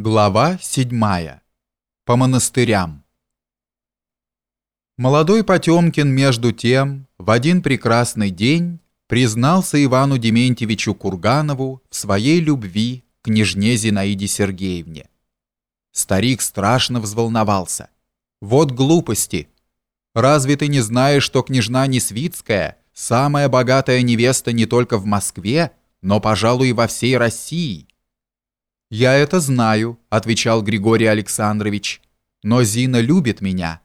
Глава 7. По монастырям. Молодой Потемкин, между тем, в один прекрасный день признался Ивану Дементьевичу Курганову в своей любви к княжне Зинаиде Сергеевне. Старик страшно взволновался. «Вот глупости! Разве ты не знаешь, что княжна Несвицкая самая богатая невеста не только в Москве, но, пожалуй, и во всей России?» «Я это знаю», — отвечал Григорий Александрович. «Но Зина любит меня».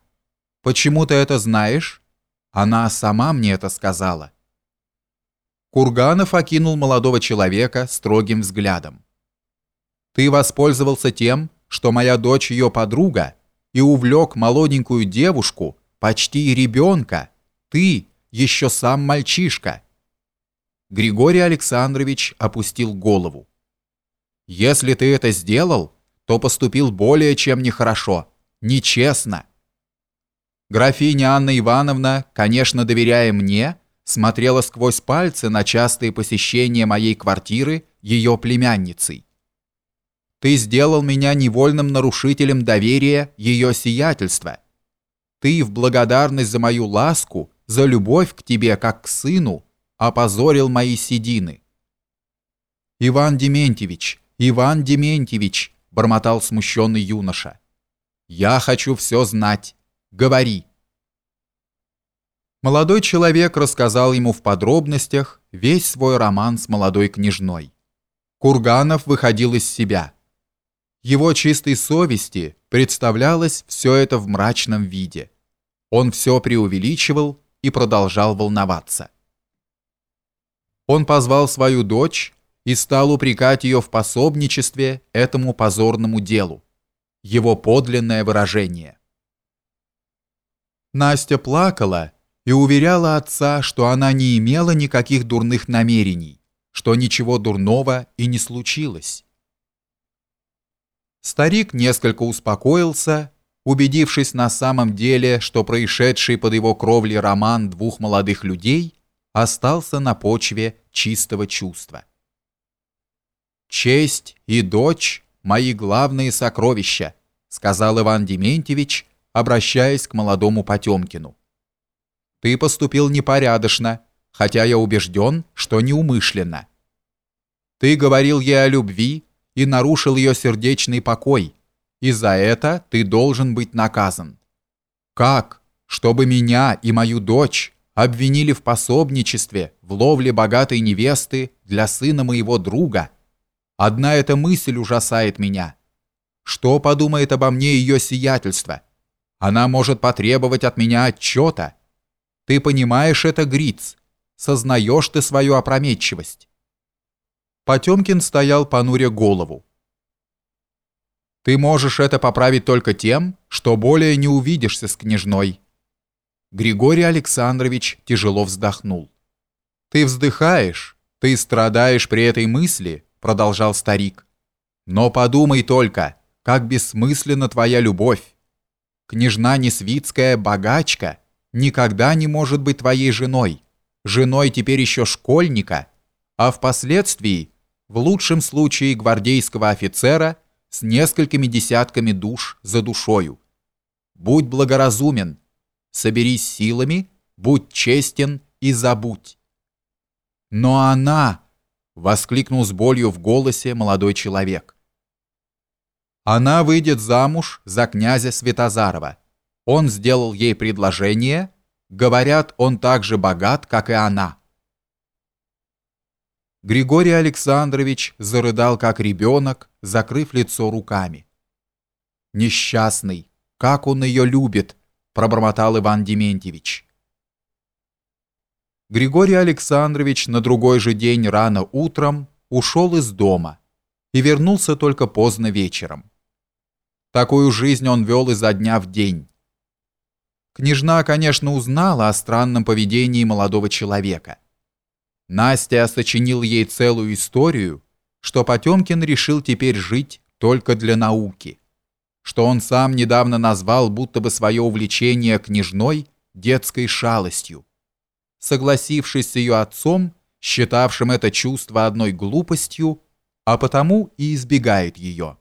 «Почему ты это знаешь?» «Она сама мне это сказала». Курганов окинул молодого человека строгим взглядом. «Ты воспользовался тем, что моя дочь ее подруга, и увлек молоденькую девушку, почти ребенка. Ты еще сам мальчишка». Григорий Александрович опустил голову. Если ты это сделал, то поступил более чем нехорошо, нечестно. Графиня Анна Ивановна, конечно, доверяя мне, смотрела сквозь пальцы на частые посещения моей квартиры ее племянницей. Ты сделал меня невольным нарушителем доверия ее сиятельства. Ты в благодарность за мою ласку, за любовь к тебе как к сыну, опозорил мои седины. Иван Дементьевич, Иван Дементьевич, бормотал смущенный юноша. Я хочу все знать. Говори. Молодой человек рассказал ему в подробностях весь свой роман с молодой княжной. Курганов выходил из себя. Его чистой совести представлялось все это в мрачном виде. Он все преувеличивал и продолжал волноваться. Он позвал свою дочь и стал упрекать ее в пособничестве этому позорному делу. Его подлинное выражение. Настя плакала и уверяла отца, что она не имела никаких дурных намерений, что ничего дурного и не случилось. Старик несколько успокоился, убедившись на самом деле, что происшедший под его кровлей роман двух молодых людей остался на почве чистого чувства. «Честь и дочь – мои главные сокровища», – сказал Иван Дементьевич, обращаясь к молодому Потемкину. «Ты поступил непорядочно, хотя я убежден, что неумышленно. Ты говорил ей о любви и нарушил ее сердечный покой, и за это ты должен быть наказан. Как? Чтобы меня и мою дочь обвинили в пособничестве, в ловле богатой невесты для сына моего друга – Одна эта мысль ужасает меня. Что подумает обо мне ее сиятельство? Она может потребовать от меня отчета. Ты понимаешь это, Гриц? Сознаешь ты свою опрометчивость?» Потемкин стоял понуря голову. «Ты можешь это поправить только тем, что более не увидишься с княжной». Григорий Александрович тяжело вздохнул. «Ты вздыхаешь, ты страдаешь при этой мысли, продолжал старик. Но подумай только, как бессмысленна твоя любовь. Княжна Несвицкая богачка никогда не может быть твоей женой, женой теперь еще школьника, а впоследствии, в лучшем случае гвардейского офицера с несколькими десятками душ за душою. Будь благоразумен, соберись силами, будь честен и забудь. Но она воскликнул с болью в голосе молодой человек. Она выйдет замуж за князя Святозарова. Он сделал ей предложение, говорят, он так же богат, как и она. Григорий Александрович зарыдал как ребенок, закрыв лицо руками. Несчастный, как он ее любит, пробормотал Иван Дементьевич. Григорий Александрович на другой же день рано утром ушел из дома и вернулся только поздно вечером. Такую жизнь он вел изо дня в день. Княжна, конечно, узнала о странном поведении молодого человека. Настя сочинил ей целую историю, что Потемкин решил теперь жить только для науки, что он сам недавно назвал будто бы свое увлечение княжной детской шалостью согласившись с ее отцом, считавшим это чувство одной глупостью, а потому и избегает ее.